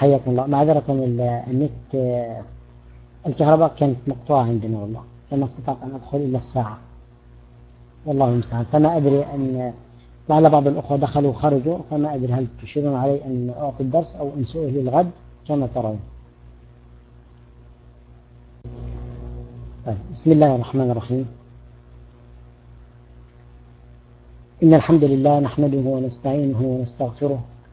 حياكم الله. معذرة النت الكهرباء كانت مقطوعة عندنا والله فما استطعت أن أدخل إلا الساعة. والله المستعان. فما أدري أن لعل بعض الأخوة دخلوا وخرجوا. فما أدري هل تشيرون علي أن أعطي الدرس أو أنسوه للغد. كما ترون. طيب. بسم الله الرحمن الرحيم. إن الحمد لله نحمده ونستعينه ونستغفره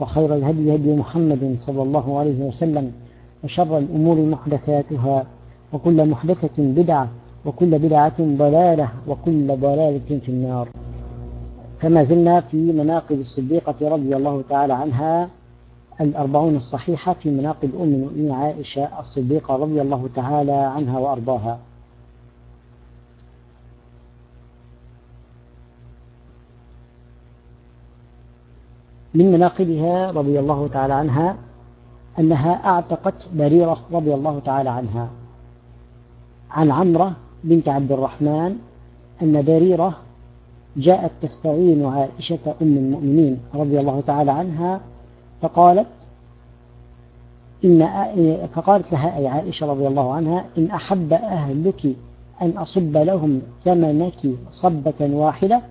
وخير الهدي هدي محمد صلى الله عليه وسلم وشر الأمور محدثاتها وكل محدثة بدعة وكل بدعة ضلالة وكل ضلالة في النار. فما زلنا في مناقب الصديقة رضي الله تعالى عنها الأربعون الصحيحة في مناقب أم المؤمنين عائشة الصديقة رضي الله تعالى عنها وأرضاها. من مناقبها رضي الله تعالى عنها أنها أعتقت بريرة رضي الله تعالى عنها. عن عمرة بنت عبد الرحمن أن بريرة جاءت تستعين عائشة أم المؤمنين رضي الله تعالى عنها فقالت إن فقالت لها أي عائشة رضي الله عنها إن أحب أهلك أن أصب لهم ثمنك صبة واحدة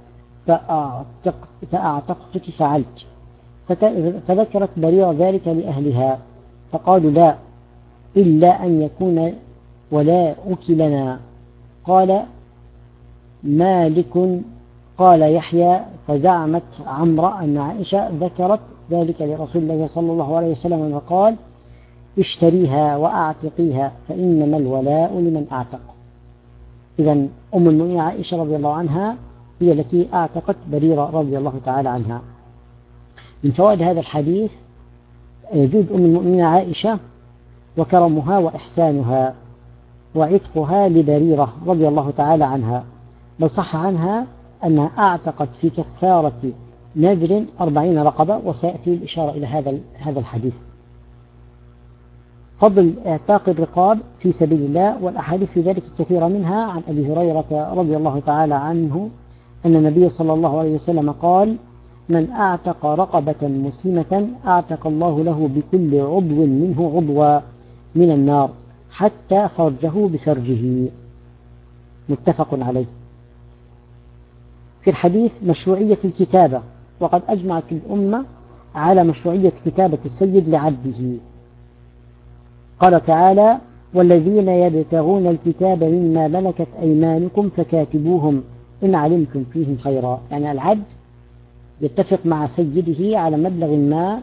فأعتقتك فعلت. فذكرت بريرة ذلك لأهلها فقالوا لا إلا أن يكون ولاؤك لنا قال مالك قال يحيى فزعمت عمرة أن عائشة ذكرت ذلك لرسول الله صلى الله عليه وسلم وقال اشتريها وأعتقيها فإنما الولاء لمن أعتق. إذا أم المؤمنين عائشة رضي الله عنها هي التي أعتقت بريرة رضي الله تعالى عنها. من فوائد هذا الحديث يجوز أم المؤمنين عائشة وكرمها وإحسانها وعتقها لبريرة رضي الله تعالى عنها. بل صح عنها أنها أعتقت في كفارة نذر أربعين رقبة وسيأتي الإشارة إلى هذا هذا الحديث. فضل إعتاق الرقاب في سبيل الله والأحاديث في ذلك كثيرة منها عن أبي هريرة رضي الله تعالى عنه أن النبي صلى الله عليه وسلم قال من أعتق رقبة مسلمة أعتق الله له بكل عضو منه عضوا من النار حتى فرجه بفرجه متفق عليه. في الحديث مشروعية الكتابة وقد أجمعت الأمة على مشروعية كتابة السيد لعبده. قال تعالى والذين يبتغون الكتاب مما ملكت أيمانكم فكاتبوهم إن علمتم فيهم خيرا. يعني العبد يتفق مع سيده على مبلغ ما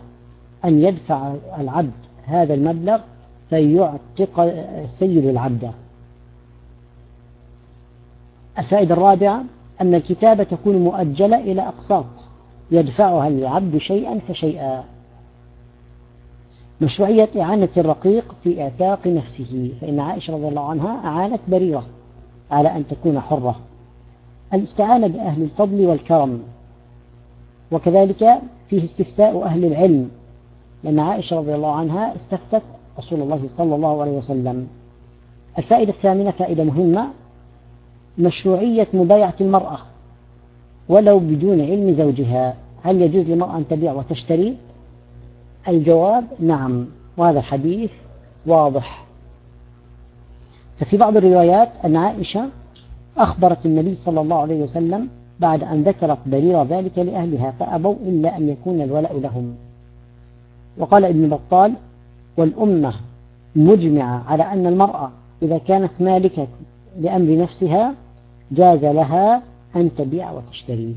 أن يدفع العبد هذا المبلغ فيعتق السيد العبد. الفائدة الرابعة أن الكتابة تكون مؤجلة إلى أقساط يدفعها العبد شيئا فشيئا. مشروعية إعانة الرقيق في إعتاق نفسه فإن عائشة رضي الله عنها أعانت بريرة على أن تكون حرة. الاستعانة بأهل الفضل والكرم. وكذلك فيه استفتاء أهل العلم لأن عائشة رضي الله عنها استفتت رسول الله صلى الله عليه وسلم. الفائدة الثامنة فائدة مهمة مشروعية مبايعة المرأة ولو بدون علم زوجها. هل يجوز للمرأة أن تبيع وتشتري؟ الجواب نعم وهذا الحديث واضح. ففي بعض الروايات أن عائشة أخبرت النبي صلى الله عليه وسلم بعد أن ذكرت بريرة ذلك لأهلها فأبوا إلا أن يكون الولاء لهم. وقال ابن بطال والأمة مجمعة على أن المرأة إذا كانت مالكة لأمر نفسها جاز لها أن تبيع وتشتري.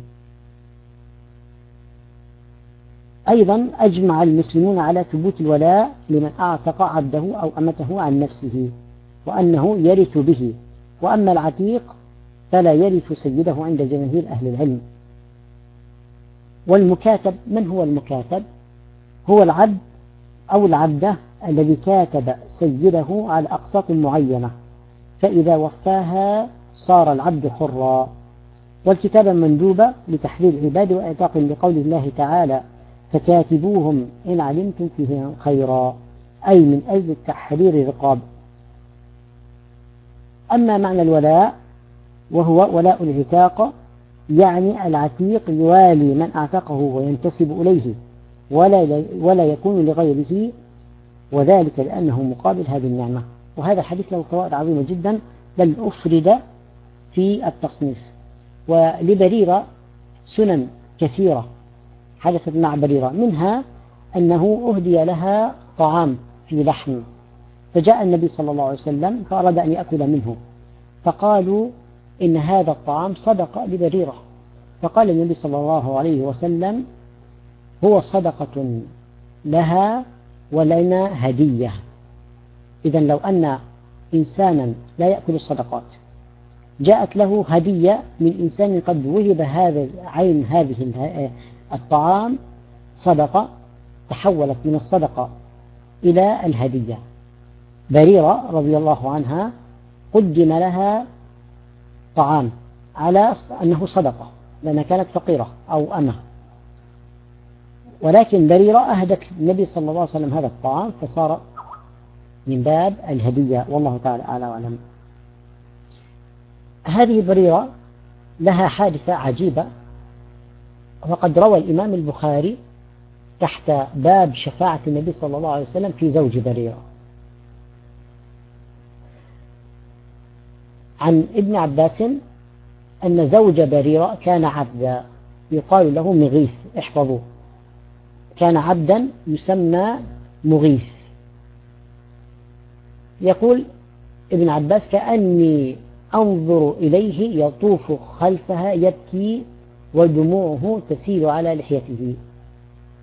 أيضا أجمع المسلمون على ثبوت الولاء لمن أعتق عبده أو أمته عن نفسه وأنه يرث به. وأما العتيق فلا يرث سيده عند جماهير أهل العلم. والمكاتب من هو المكاتب؟ هو العبد أو العبدة الذي كاتب سيده على أقساط معينة فإذا وفاها صار العبد حرا. والكتابة مندوبة لتحرير العباد وإعتاق لقول الله تعالى فكاتبوهم إن علمتم فيهم خيرا. أي من أجل تحرير الرقاب. أما معنى الولاء وهو ولاء العتاق يعني العتيق يوالي من أعتقه وينتسب إليه ولا ولا يكون لغيره وذلك لأنه مقابل هذه النعمة. وهذا الحديث له فوائد عظيمة جدا بل أفرد في التصنيف. ولبريرة سنن كثيرة حدثت مع بريرة منها أنه أهدي لها طعام في لحم. فجاء النبي صلى الله عليه وسلم فأراد أن يأكل منه. فقالوا إن هذا الطعام صدقة لبريرة. فقال النبي صلى الله عليه وسلم هو صدقة لها ولنا هدية. إذا لو أن إنسانا لا يأكل الصدقات جاءت له هدية من إنسان قد وهب هذا عين هذه الطعام صدقة تحولت من الصدقة إلى الهدية. بريرة رضي الله عنها قدم لها طعام على أنه صدقة لأنها كانت فقيرة أو أمة. ولكن بريرة أهدت النبي صلى الله عليه وسلم هذا الطعام فصار من باب الهدية والله تعالى أعلى وأعلم. هذه بريرة لها حادثة عجيبة وقد روى الإمام البخاري تحت باب شفاعة النبي صلى الله عليه وسلم في زوج بريرة. عن ابن عباس أن زوج بريرة كان عبدا. يقال له مغيث احفظوه. كان عبدا يسمى مغيث. يقول ابن عباس كأني أنظر إليه يطوف خلفها يبكي ودموعه تسيل على لحيته.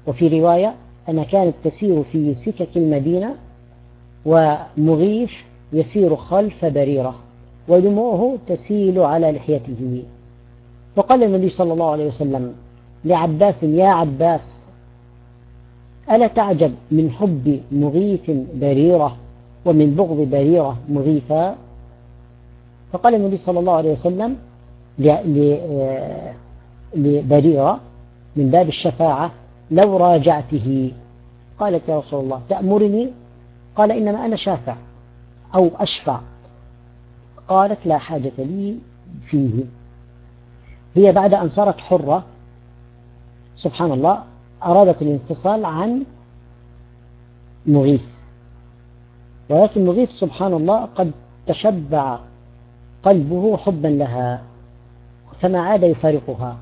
وفي رواية أنها كانت تسير في سكك المدينة ومغيث يسير خلف بريرة. ودموعه تسيل على لحيته. وقال النبي صلى الله عليه وسلم لعباس يا عباس ألا تعجب من حب مغيث بريرة ومن بغض بريرة مغيثا؟ فقال النبي صلى الله عليه وسلم لبريرة من باب الشفاعة لو راجعته. قالت يا رسول الله تأمرني؟ قال إنما أنا شافع أو أشفع. قالت لا حاجة لي فيه. هي بعد أن صارت حرة سبحان الله أرادت الانفصال عن مغيث. ولكن مغيث سبحان الله قد تشبع قلبه حبا لها فما عاد يفارقها.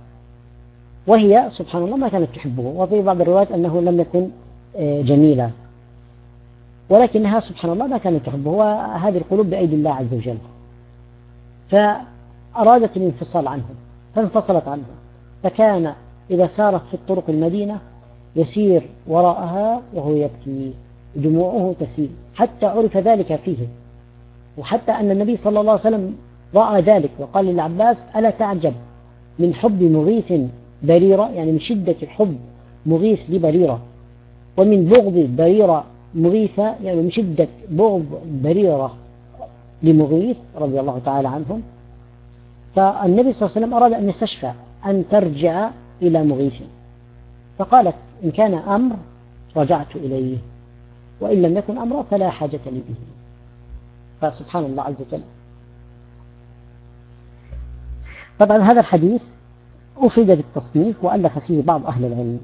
وهي سبحان الله ما كانت تحبه وفي بعض الروايات أنه لم يكن آه، جميلا. ولكنها سبحان الله ما كانت تحبه وهذه القلوب بأيدي الله عز وجل. فأرادت الانفصال عنه فانفصلت عنه فكان إذا سارت في الطرق المدينة يسير وراءها وهو يبكي دموعه تسيل حتى عرف ذلك فيه. وحتى أن النبي صلى الله عليه وسلم رأى ذلك وقال للعباس ألا تعجب؟ من حب مغيث بريرة. يعني من شدة الحب مغيث لبريرة. ومن بغض بريرة مغيثة يعني من شدة بغض بريرة. لمغيث رضي الله تعالى عنهم. فالنبي صلى الله عليه وسلم أراد أن يستشفى أن ترجع إلى مغيث. فقالت إن كان أمر رجعت إليه وإن لم يكن أمرا فلا حاجة لي به. فسبحان الله عز وجل. طبعا هذا الحديث أفرد بالتصنيف وألف فيه بعض أهل العلم.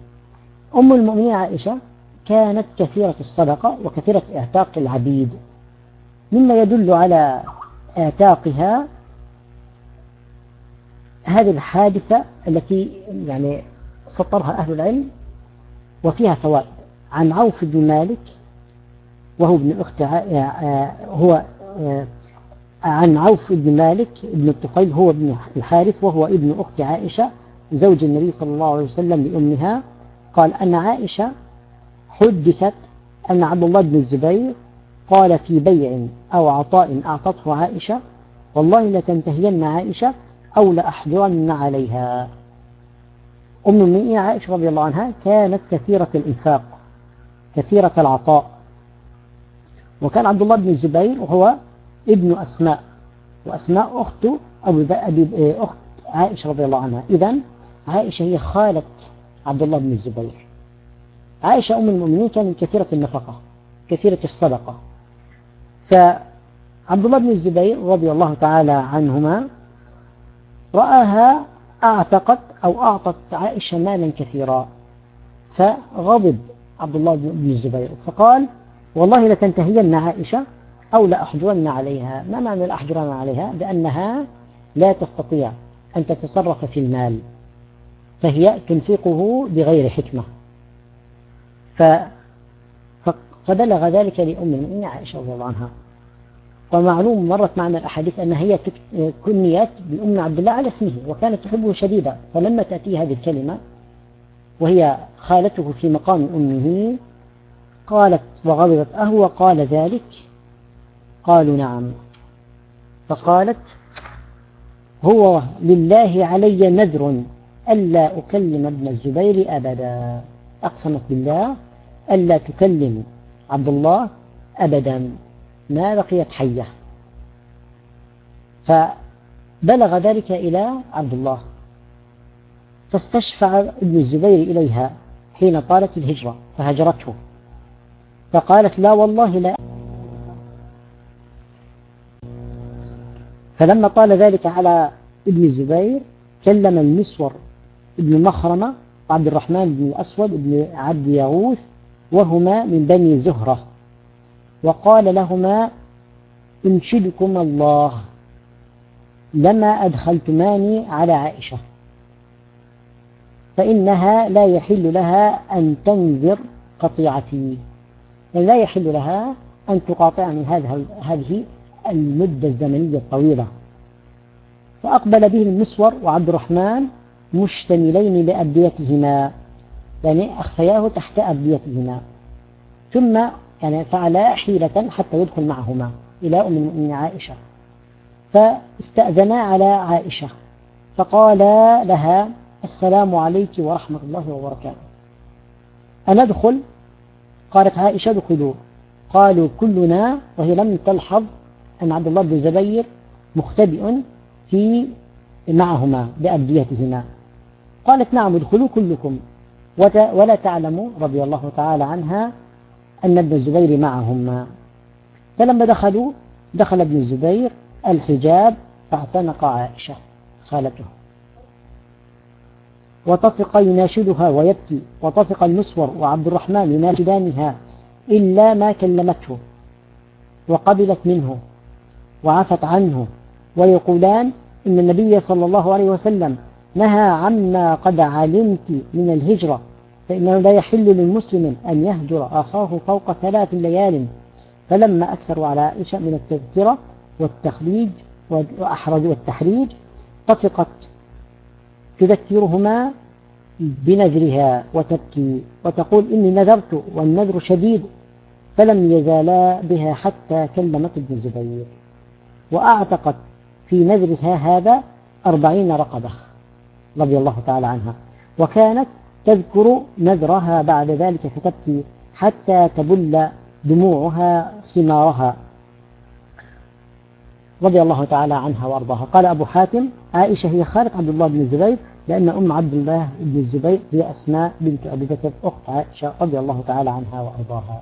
أم المؤمنين عائشة كانت كثيرة الصدقة وكثيرة إعتاق العبيد. مما يدل على اعتاقها هذه الحادثة التي يعني سطرها أهل العلم وفيها فوائد. عن عوف بن مالك وهو ابن أخت هو عن عوف بن مالك بن الطفيل هو ابن الحارث وهو ابن أخت عائشة زوج النبي صلى الله عليه وسلم لأمها قال أن عائشة حدثت أن عبد الله بن الزبير قال في بيع أو عطاء أعطته عائشة والله لتنتهين عائشة أو لأحجرن عليها. أم المؤمنين عائشة رضي الله عنها كانت كثيرة الإنفاق كثيرة العطاء. وكان عبد الله بن الزبير وهو ابن أسماء وأسماء أخت أبو أبي أخت عائشة رضي الله عنها. إذا عائشة هي خالة عبد الله بن الزبير. عائشة أم المؤمنين كانت كثيرة النفقة كثيرة الصدقة. فعبد الله بن الزبير رضي الله تعالى عنهما رآها أعتقت أو أعطت عائشة مالا كثيرا فغضب عبد الله بن الزبير فقال والله لتنتهين عائشة أو لأحجرن عليها. ما معنى الأحجرن عليها؟ بأنها لا تستطيع أن تتصرف في المال فهي تنفقه بغير حكمة. ف فبلغ ذلك لأم المؤمنين عائشة رضي الله عنها. ومعلوم مرت معنا الأحاديث أن هي كنيت بأم عبد الله على اسمه وكانت تحبه شديدا فلما تأتي هذه الكلمة وهي خالته في مقام أمه قالت وغضبت أهو قال ذلك؟ قالوا نعم. فقالت هو لله علي نذر ألا أكلم ابن الزبير أبدا. أقسمت بالله ألا تكلم. عبد الله أبدا ما بقيت حية. فبلغ ذلك إلى عبد الله فاستشفع ابن الزبير إليها حين طالت الهجرة فهجرته. فقالت لا والله لا. فلما طال ذلك على ابن الزبير كلم المسور ابن مخرمة وعبد الرحمن بن الأسود بن عبد يغوث وهما من بني زهرة. وقال لهما انشدكم الله لما أدخلتماني على عائشة. فإنها لا يحل لها أن تنذر قطيعتي. يعني لا يحل لها أن تقاطعني هذه المدة الزمنية الطويلة. فأقبل به المسور وعبد الرحمن مشتملين بأبديتهما يعني أخفياه تحت أبديتهما ثم يعني فعلا حيلة حتى يدخل معهما إلى أم المؤمنين عائشة. فاستأذنا على عائشة. فقال لها السلام عليك ورحمة الله وبركاته. أندخل؟ قالت عائشة ادخلوا قالوا كلنا وهي لم تلحظ أن عبد الله بن زبير مختبئ في معهما بأبديتهما قالت نعم ادخلوا كلكم. ولا تعلم رضي الله تعالى عنها أن ابن الزبير معهما. فلما دخلوا دخل ابن الزبير الحجاب فاعتنق عائشة خالته. وطفق يناشدها ويبكي وطفق المسور وعبد الرحمن يناشدانها إلا ما كلمته وقبلت منه وعفت عنه. ويقولان إن النبي صلى الله عليه وسلم نهى عما قد علمت من الهجرة فإنه لا يحل للمسلم أن يهجر أخاه فوق ثلاث ليال فلما أكثروا على عائشة من التذكرة والتخليج وأحرج والتحريج طفقت تذكرهما بنذرها وتبكي وتقول إني نذرت والنذر شديد فلم يزالا بها حتى كلمت ابن الزبير وأعتقت في نذرها هذا أربعين رقبة رضي الله تعالى عنها وكانت تذكر نذرها بعد ذلك فتبكي حتى تبل دموعها ثمارها رضي الله تعالى عنها وأرضاها. قال أبو حاتم عائشة هي خالة عبد الله بن الزبير لأن أم عبد الله بن الزبير هي أسماء بنت أبي بكر أخت عائشة رضي الله تعالى عنها وأرضاها.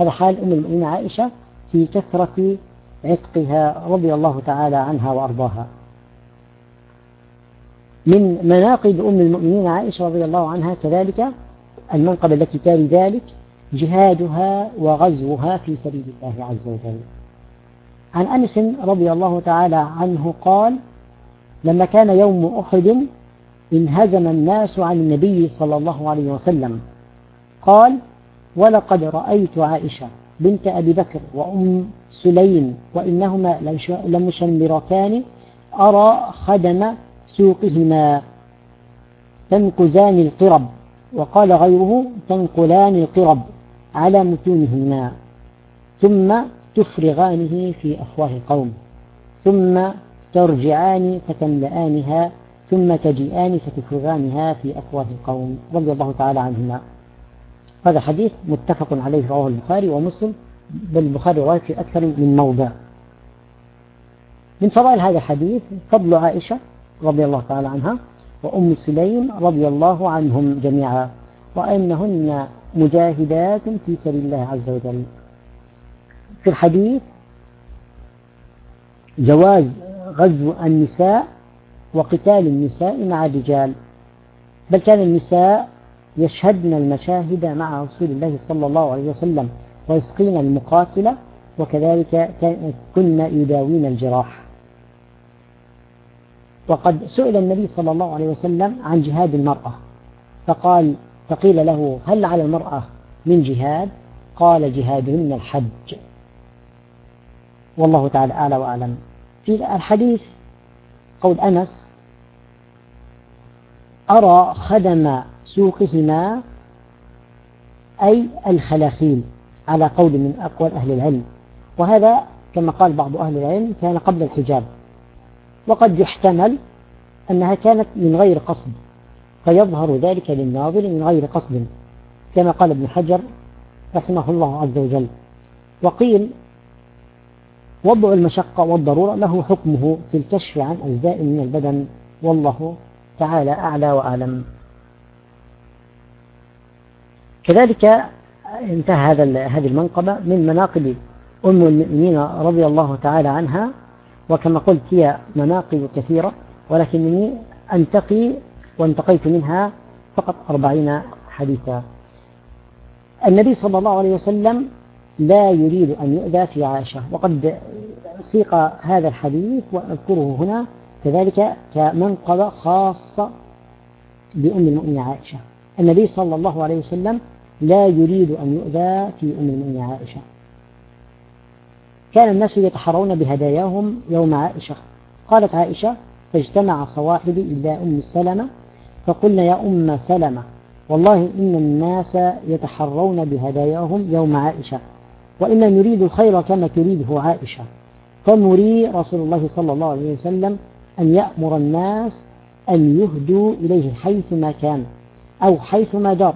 هذا حال أم المؤمنين عائشة في كثرة عتقها رضي الله تعالى عنها وأرضاها. من مناقب أم المؤمنين عائشة رضي الله عنها كذلك المنقبة التي تالي ذلك جهادها وغزوها في سبيل الله عز وجل. عن أنس رضي الله تعالى عنه قال لما كان يوم أحد انهزم الناس عن النبي صلى الله عليه وسلم قال ولقد رأيت عائشة بنت أبي بكر وأم سليم وإنهما لمشمرتان أرى خدم سوقهما تنقزان القرب وقال غيره تنقلان القرب على متونهما ثم تفرغانه في أفواه القوم ثم ترجعان فتملآنها ثم تجيئان فتفرغانها في أفواه القوم رضي الله تعالى عنهما. هذا حديث متفق عليه رواه البخاري ومسلم بل البخاري رواه في أكثر من موضع. من فضائل هذا الحديث فضل عائشة رضي الله تعالى عنها وأم سليم رضي الله عنهم جميعا وأنهن مجاهدات في سبيل الله عز وجل. في الحديث جواز غزو النساء وقتال النساء مع الرجال. بل كان النساء يشهدن المشاهد مع رسول الله صلى الله عليه وسلم ويسقين المقاتلة وكذلك كن يداوين الجراح. وقد سئل النبي صلى الله عليه وسلم عن جهاد المرأة. فقال فقيل له هل على المرأة من جهاد؟ قال جهادهن الحج. والله تعالى أعلى وأعلم. في الحديث قول أنس أرى خدم سوقهما أي الخلاخيل على قول من أقوال أهل العلم. وهذا كما قال بعض أهل العلم كان قبل الحجاب. وقد يحتمل أنها كانت من غير قصد فيظهر ذلك للناظر من غير قصد كما قال ابن حجر رحمه الله عز وجل. وقيل وضع المشقة والضرورة له حكمه في الكشف عن أجزاء من البدن والله تعالى أعلى وأعلم. كذلك انتهى هذا هذه المنقبة من مناقب أم المؤمنين رضي الله تعالى عنها وكما قلت هي مناقب كثيرة ولكنني أنتقي وانتقيت منها فقط أربعين حديثا. النبي صلى الله عليه وسلم لا يريد أن يؤذى في عائشة وقد سيق هذا الحديث وأذكره هنا كذلك كمنقبة خاصة بأم المؤمنين عائشة. النبي صلى الله عليه وسلم لا يريد أن يؤذى في أم المؤمنين عائشة. كان الناس يتحرون بهداياهم يوم عائشة. قالت عائشة فاجتمع صواحبي إلا أم سلمة فقلنا يا أم سلمة والله إن الناس يتحرون بهداياهم يوم عائشة وإنا نريد الخير كما تريده عائشة. فمري رسول الله صلى الله عليه وسلم أن يأمر الناس أن يهدوا إليه حيثما كان أو حيثما دار.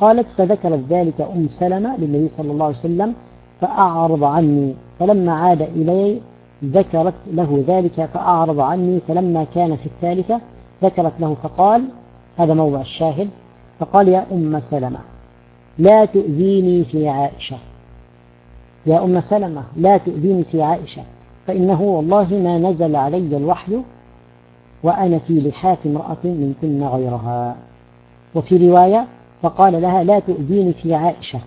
قالت فذكرت ذلك أم سلمة للنبي صلى الله عليه وسلم فأعرض عني. فلما عاد إلي ذكرت له ذلك فأعرض عني. فلما كان في الثالثة ذكرت له فقال هذا موضع الشاهد. فقال يا أم سلمة لا تؤذيني في عائشة. يا أم سلمة لا تؤذيني في عائشة فإنه والله ما نزل علي الوحي وأنا في لحاف امرأة من كن غيرها. وفي رواية فقال لها لا تؤذيني في عائشة.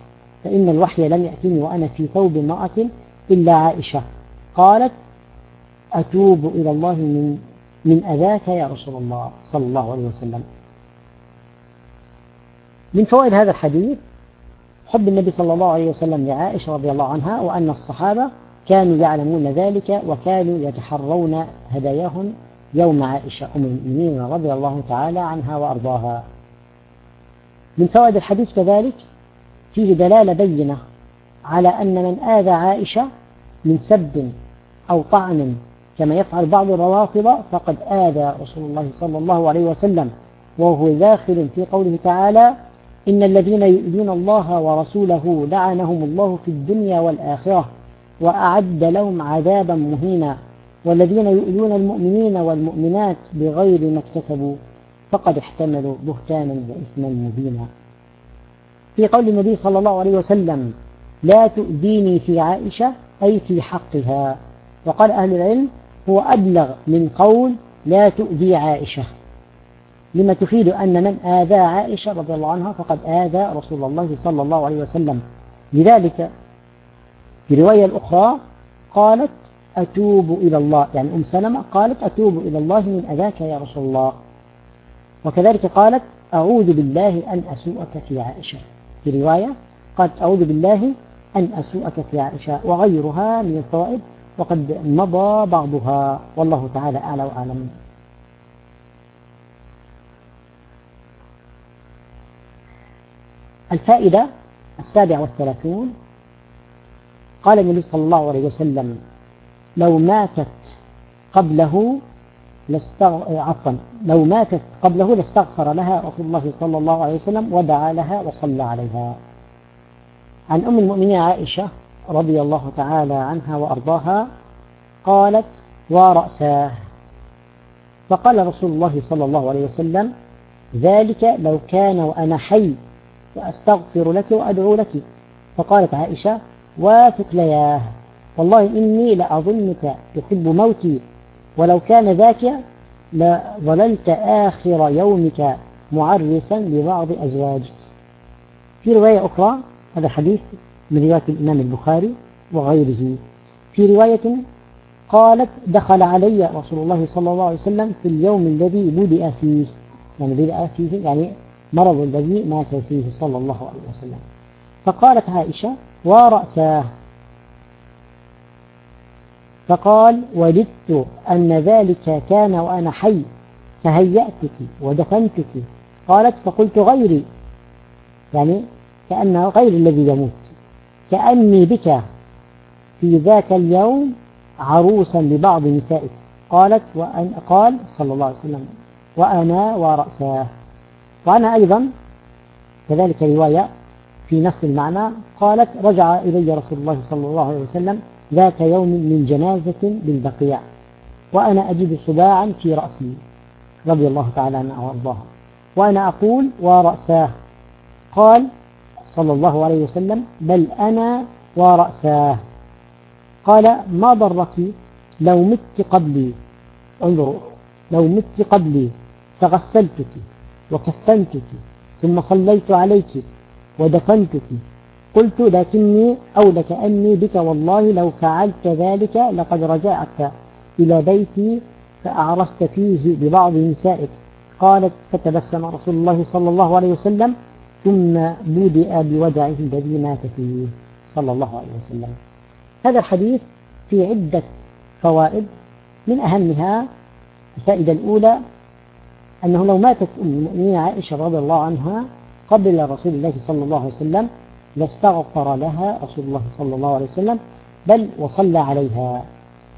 فإن الوحي لم يأتني وأنا في ثوب امرأة إلا عائشة. قالت أتوب إلى الله من من أذاك يا رسول الله صلى الله عليه وسلم. من فوائد هذا الحديث حب النبي صلى الله عليه وسلم لعائشة رضي الله عنها وأن الصحابة كانوا يعلمون ذلك وكانوا يتحرون هداياهم يوم عائشة أم المؤمنين رضي الله تعالى عنها وأرضاها. من فوائد الحديث كذلك فيه دلالة بينة على أن من آذى عائشة من سب أو طعن كما يفعل بعض الروافض فقد آذى رسول الله صلى الله عليه وسلم وهو داخل في قوله تعالى إن الذين يؤذون الله ورسوله لعنهم الله في الدنيا والآخرة وأعد لهم عذابا مهينا والذين يؤذون المؤمنين والمؤمنات بغير ما اكتسبوا فقد احتملوا بهتانا وإثما مبينا. في قول النبي صلى الله عليه وسلم لا تؤذيني في عائشة أي في حقها. وقال أهل العلم هو أبلغ من قول لا تؤذي عائشة. لما تفيد أن من آذى عائشة رضي الله عنها فقد آذى رسول الله صلى الله عليه وسلم. لذلك في الرواية الأخرى قالت أتوب إلى الله. يعني أم سلمة قالت أتوب إلى الله من أذاك يا رسول الله. وكذلك قالت أعوذ بالله أن أسوءك في عائشة. في رواية قالت أعوذ بالله أن أسوءك في عائشة وغيرها من الفوائد وقد مضى بعضها. والله تعالى أعلى وأعلم. الفائدة السابعة والثلاثون. قال النبي صلى الله عليه وسلم لو ماتت قبله لاستغ... عفوا لو ماتت قبله لاستغفر لها رسول الله صلى الله عليه وسلم ودعا لها وصلى عليها. عن أم المؤمنين عائشة رضي الله تعالى عنها وأرضاها قالت ورأساه فقال رسول الله صلى الله عليه وسلم ذلك لو كان وأنا حي وأستغفر لك وأدعو لك. فقالت عائشة وثكلياه والله إني لأظنك تحب موتي ولو كان ذاك لظللت آخر يومك معرسا لبعض أزواجك. في رواية أخرى هذا حديث من رواية الإمام البخاري وغيره. في رواية قالت دخل علي رسول الله صلى الله عليه وسلم في اليوم الذي بدأ فيه. يعني بدأ فيه يعني مرض الذي مات فيه صلى الله عليه وسلم. فقالت عائشة ورأساه فقال وددت أن ذلك كان وأنا حي فهيأتك ودفنتك. قالت فقلت غيري. يعني كأنه غير الذي يموت كأني بك في ذاك اليوم عروسا لبعض نسائك. قالت وأن قال صلى الله عليه وسلم وأنا ورأساه. وأنا أيضا كذلك رواية في نفس المعنى قالت رجع إلي رسول الله صلى الله عليه وسلم ذات يوم من جنازة بالبقيع وأنا أجد صداعا في رأسي رضي الله تعالى عنه وأرضاها. وأنا أقول ورأساه. قال صلى الله عليه وسلم بل أنا ورأساه. قال ما ضرك؟ لو مت قبلي. انظروا لو مت قبلي فغسلتك وكفنتك ثم صليت عليك ودفنتك قلت لكني أو لكأني بك والله لو فعلت ذلك لقد رجعت إلى بيتي فأعرست فيه ببعض نسائك. قالت فتبسم رسول الله صلى الله عليه وسلم ثم بدأ بوجعه الذي مات فيه. صلى الله عليه وسلم. هذا الحديث في عدة فوائد. من أهمها الفائدة الأولى أنه لو ماتت أم المؤمنين عائشة رضي الله عنها قبل رسول الله صلى الله عليه وسلم لاستغفر لها رسول الله صلى الله عليه وسلم بل وصلى عليها.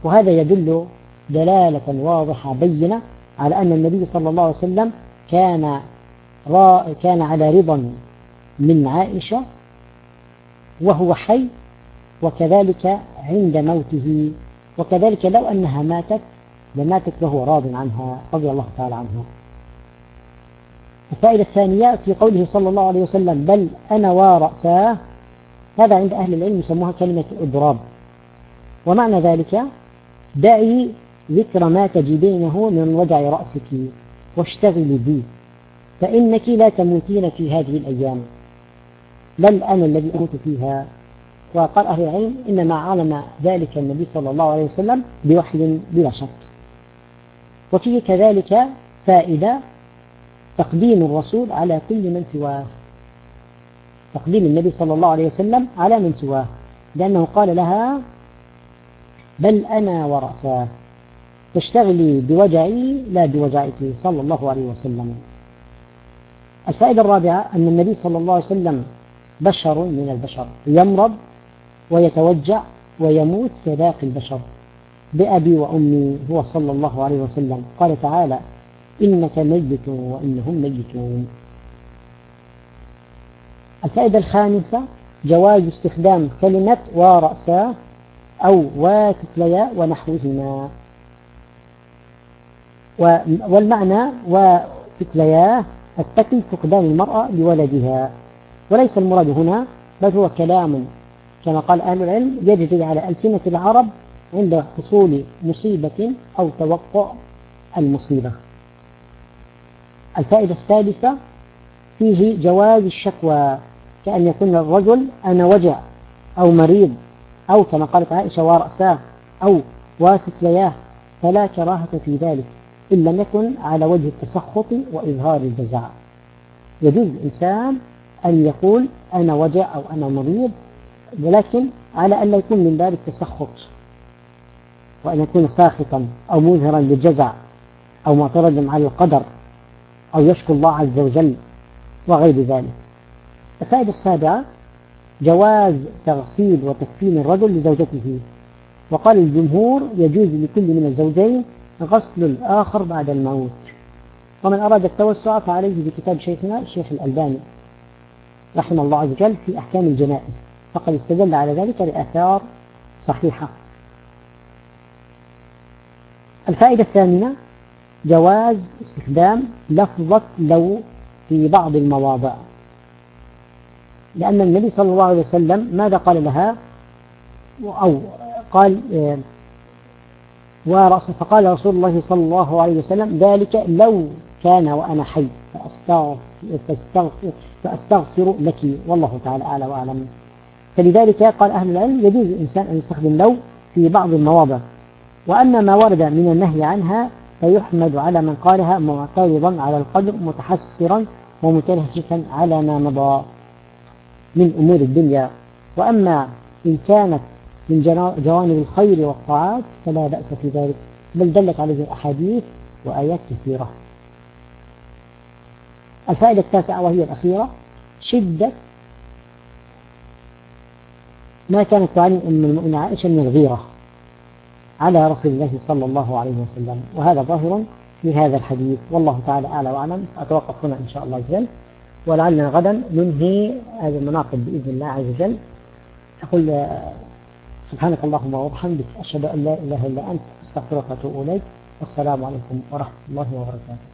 وهذا يدل دلالة واضحة بينة على أن النبي صلى الله عليه وسلم كان كان على رضا من عائشة وهو حي وكذلك عند موته. وكذلك لو أنها ماتت لماتت وهو راض عنها رضي الله تعالى عنها. الفائدة الثانية في قوله صلى الله عليه وسلم بل أنا ورأساه هذا عند أهل العلم يسموها كلمة إضراب. ومعنى ذلك دعي ذكر ما تجدينه من وجع رأسك واشتغلي بي فإنك لا تموتين في هذه الأيام. بل أنا الذي أموت فيها. وقال أهل العلم إنما علم ذلك النبي صلى الله عليه وسلم بوحي بلا شك. وفيه كذلك فائدة تقديم الرسول على كل من سواه. تقديم النبي صلى الله عليه وسلم على من سواه. لأنه قال لها بل أنا ورأساه. تشتغلي بوجعي لا بوجعك. صلى الله عليه وسلم. الفائدة الرابعة أن النبي صلى الله عليه وسلم بشر من البشر. يمرض ويتوجع ويموت كباقي البشر. بأبي وأمي هو صلى الله عليه وسلم. قال تعالى إنك ميت وإنهم ميتون. الفائدة الخامسة جواز استخدام كلمة ورأسا أو وكتليا ونحوهما. والمعنى وكتليا التكل فقدان المرأة لولدها. وليس المراد هنا بل هو كلام. كما قال أهل العلم يجري على ألسنة العرب عند حصول مصيبة أو توقع المصيبة. الفائدة السادسة فيه جواز الشكوى كأن يكون الرجل أنا وجع أو مريض أو كما قالت عائشة ورأساه أو لياه فلا كراهة في ذلك إن لم يكن على وجه التسخط وإظهار الجزاء. يجوز الإنسان أن يقول أنا وجع أو أنا مريض ولكن على أن لا يكون من باب التسخط وأن يكون ساخطا أو مظهرا للجزع أو معترضا على القدر. أو يشكو الله عز وجل وغير ذلك. الفائدة السابعة جواز تغسيل وتكفين الرجل لزوجته. وقال الجمهور يجوز لكل من الزوجين غسل الآخر بعد الموت. ومن أراد التوسع فعليه بكتاب شيخنا الشيخ الألباني رحمه الله عز وجل في أحكام الجنائز. فقد استدل على ذلك بآثار صحيحة. الفائدة الثامنة جواز استخدام لفظة لو في بعض المواضع. لأن النبي صلى الله عليه وسلم ماذا قال لها؟ أو قال ورأس فقال رسول الله صلى الله عليه وسلم ذلك لو كان وأنا حي فأستغفر, فأستغفر, فأستغفر لك والله تعالى أعلى وأعلم. فلذلك قال أهل العلم يجوز الإنسان أن يستخدم لو في بعض المواضع. وأما ما ورد من النهي عنها فيحمد على من قالها معترضا على القدر متحسرا ومتلهفا على ما مضى من أمور الدنيا. وأما إن كانت من جوانب الخير والطاعات فلا بأس في ذلك بل دلت عليه الأحاديث وآيات كثيرة. الفائدة التاسعة وهي الأخيرة شدة ما كانت تعاني أم المؤمنة عائشة من الغيرة. على رسول الله صلى الله عليه وسلم. وهذا ظاهر في هذا الحديث. والله تعالى أعلى وأعلم. سأتوقف هنا إن شاء الله عز وجل. ولعلنا غدا ننهي هذه المناقب بإذن الله عز وجل. أقول سبحانك اللهم وبحمدك أشهد أن لا إله إلا أنت أستغفرك وأتوب إليك. السلام عليكم ورحمة الله وبركاته.